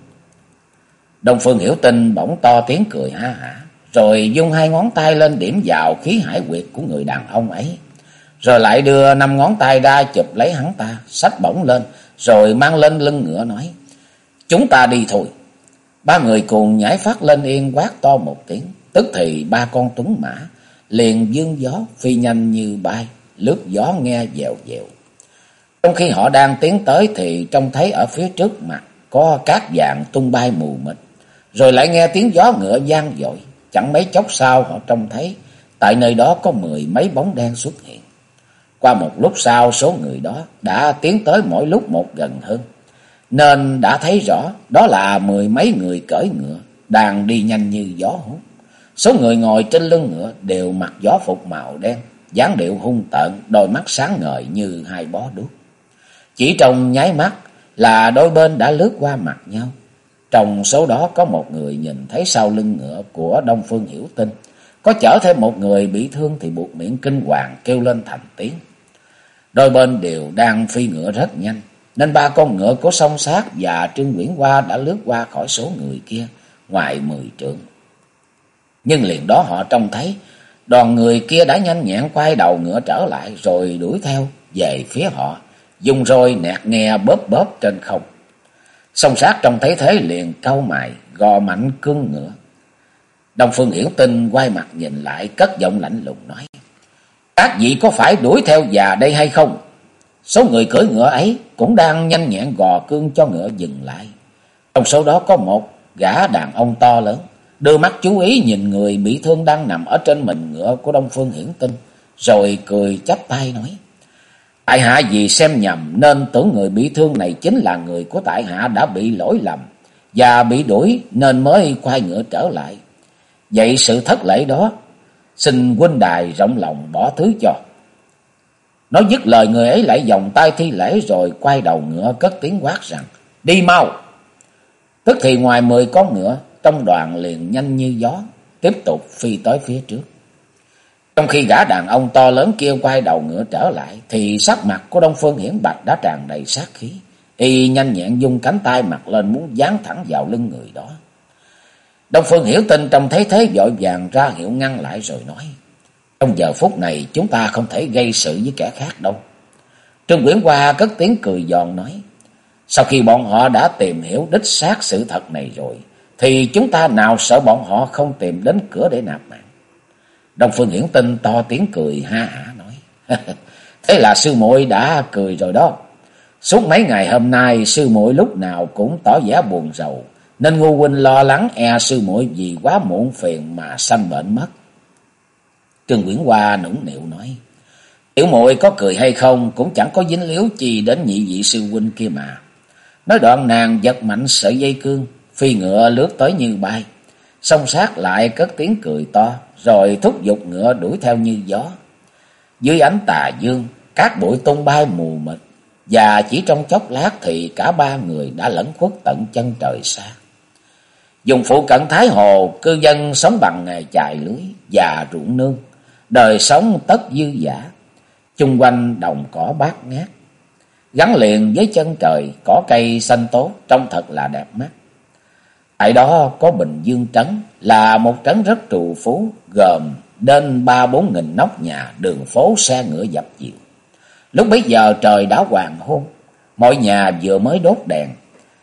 Đông Phương Hiểu tin bỗng to tiếng cười ha hả, rồi dung hai ngón tay lên điểm vào khí hải quyệt của người đàn ông ấy. Rồi lại đưa năm ngón tay ra chụp lấy hắn ta, sách bổng lên, rồi mang lên lưng ngựa nói, chúng ta đi thôi. Ba người cùng nhảy phát lên yên quát to một tiếng. Tức thì ba con tuấn mã liền dương gió phi nhanh như bay, lướt gió nghe dèo dèo. Trong khi họ đang tiến tới thì trông thấy ở phía trước mặt có cát dạng tung bay mù mịt, rồi lại nghe tiếng gió ngựa gian dội. Chẳng mấy chốc sau họ trông thấy tại nơi đó có mười mấy bóng đen xuất hiện. Qua một lúc sau số người đó đã tiến tới mỗi lúc một gần hơn. Nên đã thấy rõ đó là mười mấy người cởi ngựa đang đi nhanh như gió hút. Số người ngồi trên lưng ngựa đều mặc gió phục màu đen, dáng điệu hung tợn, đôi mắt sáng ngời như hai bó đuốc. Chỉ trong nháy mắt là đôi bên đã lướt qua mặt nhau. Trong số đó có một người nhìn thấy sau lưng ngựa của Đông Phương Hiểu Tinh. Có chở thêm một người bị thương thì buộc miệng kinh hoàng kêu lên thành tiếng. Đôi bên đều đang phi ngựa rất nhanh. Nên ba con ngựa của song sát và Trương Nguyễn Hoa đã lướt qua khỏi số người kia ngoài mười trượng. Nhưng liền đó họ trông thấy đoàn người kia đã nhanh nhẹn quay đầu ngựa trở lại rồi đuổi theo về phía họ, dùng roi nẹt nghe bóp bóp trên không. Song sát trong thấy thế liền cau mày, gò mạnh cương ngựa. Đông Phương hiển Tinh quay mặt nhìn lại, cất giọng lạnh lùng nói. Các vị có phải đuổi theo già đây hay không? Số người cưỡi ngựa ấy cũng đang nhanh nhẹn gò cương cho ngựa dừng lại. Trong số đó có một gã đàn ông to lớn, đưa mắt chú ý nhìn người bị thương đang nằm ở trên mình ngựa của Đông Phương Hiển Tinh, rồi cười chắp tay nói. Tại hạ vì xem nhầm nên tưởng người bị thương này chính là người của tại hạ đã bị lỗi lầm và bị đuổi nên mới quay ngựa trở lại. Vậy sự thất lễ đó, xin huynh đài rộng lòng bỏ thứ cho. Nói dứt lời người ấy lại vòng tay thi lễ rồi quay đầu ngựa cất tiếng quát rằng, đi mau. Tức thì ngoài mười con ngựa, trong đoàn liền nhanh như gió, tiếp tục phi tới phía trước. Trong khi gã đàn ông to lớn kia quay đầu ngựa trở lại, thì sắc mặt của Đông Phương Hiển Bạch đã tràn đầy sát khí. Y nhanh nhẹn dung cánh tay mặt lên muốn dán thẳng vào lưng người đó. Đông Phương Hiểu Tinh trong thấy thế vội vàng ra hiệu ngăn lại rồi nói. Trong giờ phút này chúng ta không thể gây sự với kẻ khác đâu. Trương Quyển Hoa cất tiếng cười giòn nói. Sau khi bọn họ đã tìm hiểu đích xác sự thật này rồi, thì chúng ta nào sợ bọn họ không tìm đến cửa để nạp mạng. Đông Phương Hiển Tinh to tiếng cười ha hả nói. Thế là sư muội đã cười rồi đó. Suốt mấy ngày hôm nay sư muội lúc nào cũng tỏ vẻ buồn rầu. Nên ngu huynh lo lắng e sư muội vì quá muộn phiền mà sanh bệnh mất. Trương Quyển Hoa nũng nịu nói. Tiểu muội có cười hay không cũng chẳng có dính líu chi đến nhị vị sư huynh kia mà. Nói đoạn nàng giật mạnh sợi dây cương, phi ngựa lướt tới như bay. Song sát lại cất tiếng cười to, rồi thúc giục ngựa đuổi theo như gió. Dưới ánh tà dương, các bụi tung bay mù mịt, và chỉ trong chốc lát thì cả ba người đã lẫn khuất tận chân trời xa. Dùng phụ cận Thái Hồ, cư dân sống bằng nghề chài lưới và ruộng nương, đời sống tất dư giả, chung quanh đồng cỏ bát ngát, gắn liền với chân trời, cỏ cây xanh tốt, trông thật là đẹp mắt. Tại đó có Bình Dương Trấn, là một trấn rất trù phú, gồm đến ba bốn nghìn nóc nhà, đường phố xe ngựa dập dịu Lúc bấy giờ trời đã hoàng hôn, mọi nhà vừa mới đốt đèn.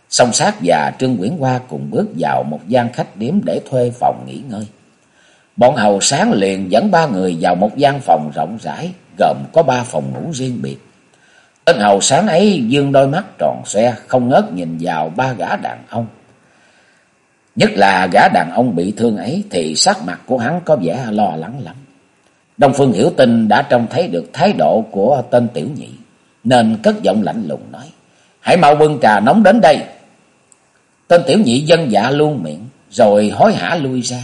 Song sát và Trương Quyển Hoa cùng bước vào một gian khách điếm để thuê phòng nghỉ ngơi. Bọn hầu sáng liền dẫn ba người vào một gian phòng rộng rãi, gồm có ba phòng ngủ riêng biệt. Tên hầu sáng ấy dương đôi mắt tròn xoe, không ngớt nhìn vào ba gã đàn ông. Nhất là gã đàn ông bị thương ấy thì sắc mặt của hắn có vẻ lo lắng lắm. Đông Phương Hiểu Tinh đã trông thấy được thái độ của tên tiểu nhị, nên cất giọng lạnh lùng nói, hãy mau bưng trà nóng đến đây. Tên tiểu nhị dân dạ luôn miệng, rồi hối hả lui ra.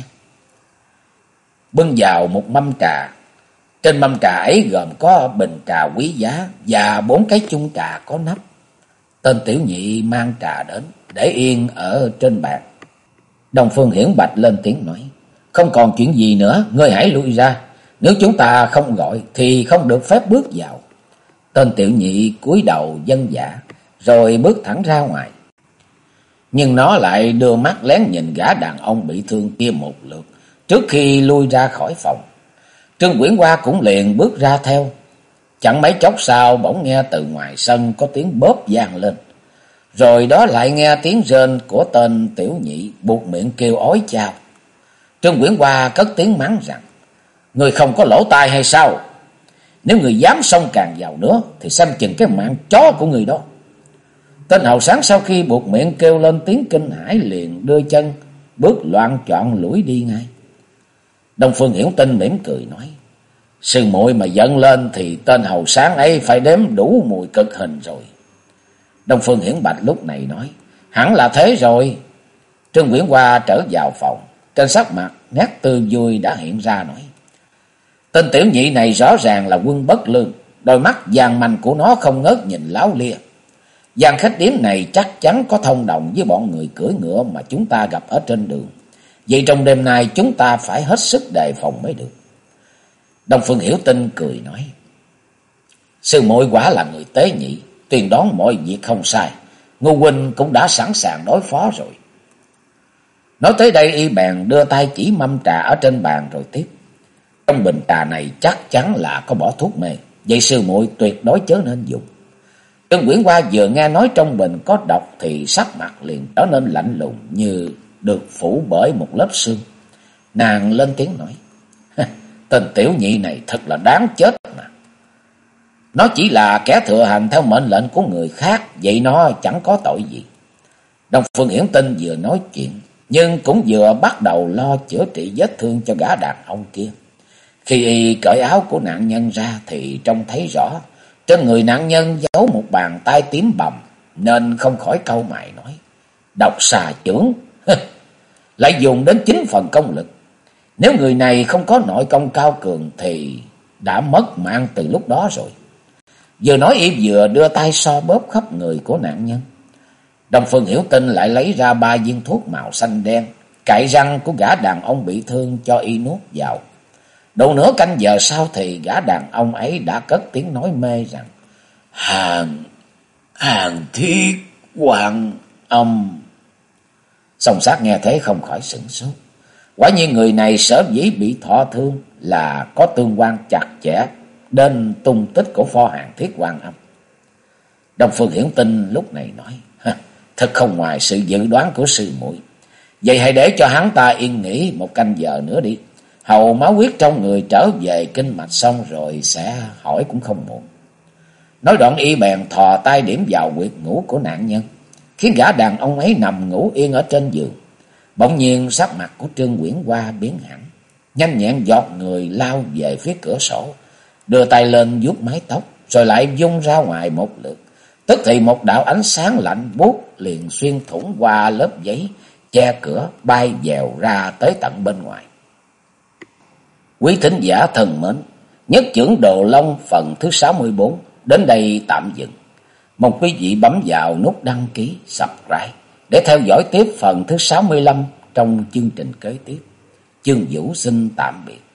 Bưng vào một mâm trà, trên mâm trà ấy gồm có bình trà quý giá và bốn cái chung trà có nắp. Tên tiểu nhị mang trà đến, để yên ở trên bàn. Đồng Phương Hiển Bạch lên tiếng nói, không còn chuyện gì nữa, ngươi hãy lui ra. Nếu chúng ta không gọi thì không được phép bước vào. Tên tiểu nhị cúi đầu dân dạ, rồi bước thẳng ra ngoài. Nhưng nó lại đưa mắt lén nhìn gã đàn ông bị thương kia một lượt, trước khi lui ra khỏi phòng. Trương Quyển Hoa cũng liền bước ra theo. Chẳng mấy chốc sau bỗng nghe từ ngoài sân có tiếng bóp vang lên. Rồi đó lại nghe tiếng rên của tên tiểu nhị buộc miệng kêu ói chào Trương Nguyễn Hoa cất tiếng mắng rằng, Người không có lỗ tai hay sao? Nếu người dám xông càng vào nữa, thì xem chừng cái mạng chó của người đó. Tên Hậu sáng sau khi buộc miệng kêu lên tiếng kinh hãi liền đưa chân, bước loạn trọn lũi đi ngay. Đông Phương Hiểu Tinh mỉm cười nói, Sư muội mà giận lên thì tên hầu sáng ấy phải đếm đủ mùi cực hình rồi. Đông Phương Hiển Bạch lúc này nói, hẳn là thế rồi. Trương Nguyễn Hoa trở vào phòng, trên sắc mặt nét tươi vui đã hiện ra nói. Tên tiểu nhị này rõ ràng là quân bất lương, đôi mắt vàng manh của nó không ngớt nhìn láo lia. Giang khách điếm này chắc chắn có thông đồng với bọn người cưỡi ngựa mà chúng ta gặp ở trên đường. Vậy trong đêm nay chúng ta phải hết sức đề phòng mới được. Đông Phương Hiểu Tinh cười nói. Sư muội quả là người tế nhị, tuyên đoán mọi việc không sai. Ngô huynh cũng đã sẵn sàng đối phó rồi. Nói tới đây, y bèn đưa tay chỉ mâm trà ở trên bàn rồi tiếp. Trong bình trà này chắc chắn là có bỏ thuốc mê. Vậy sư muội tuyệt đối chớ nên dùng. Trương Quyển Hoa vừa nghe nói trong bình có độc thì sắc mặt liền trở nên lạnh lùng như được phủ bởi một lớp sương. Nàng lên tiếng nói. Tên tiểu nhị này thật là đáng chết. Nó chỉ là kẻ thừa hành theo mệnh lệnh của người khác, vậy nó chẳng có tội gì. Đồng Phương Hiển Tinh vừa nói chuyện, nhưng cũng vừa bắt đầu lo chữa trị vết thương cho gã đàn ông kia. Khi y cởi áo của nạn nhân ra thì trông thấy rõ, trên người nạn nhân giấu một bàn tay tím bầm, nên không khỏi câu mày nói. Độc xà trưởng, lại dùng đến chín phần công lực. Nếu người này không có nội công cao cường thì đã mất mạng từ lúc đó rồi. Vừa nói y vừa đưa tay so bóp khắp người của nạn nhân. Đồng Phương Hiểu Tinh lại lấy ra ba viên thuốc màu xanh đen, cạy răng của gã đàn ông bị thương cho y nuốt vào. Độ nửa canh giờ sau thì gã đàn ông ấy đã cất tiếng nói mê rằng Hàng, hàng thiết hoàng âm. Song sát nghe thế không khỏi sửng sốt. Quả nhiên người này sở dĩ bị thọ thương là có tương quan chặt chẽ đến tung tích của pho hàng thiết quan âm. Đồng Phương Hiển Tinh lúc này nói, thật không ngoài sự dự đoán của sư muội Vậy hãy để cho hắn ta yên nghỉ một canh giờ nữa đi. Hầu máu huyết trong người trở về kinh mạch xong rồi sẽ hỏi cũng không muộn. Nói đoạn y bèn thò tay điểm vào quyệt ngủ của nạn nhân, khiến gã đàn ông ấy nằm ngủ yên ở trên giường. Bỗng nhiên sắc mặt của Trương Quyển Hoa biến hẳn, nhanh nhẹn giọt người lao về phía cửa sổ, đưa tay lên vuốt mái tóc, rồi lại vung ra ngoài một lượt. Tức thì một đạo ánh sáng lạnh buốt liền xuyên thủng qua lớp giấy, che cửa bay dèo ra tới tận bên ngoài. Quý thính giả thần mến, nhất trưởng Đồ Long phần thứ 64 đến đây tạm dừng. Mong quý vị bấm vào nút đăng ký, subscribe để theo dõi tiếp phần thứ 65 trong chương trình kế tiếp. Chương Vũ xin tạm biệt.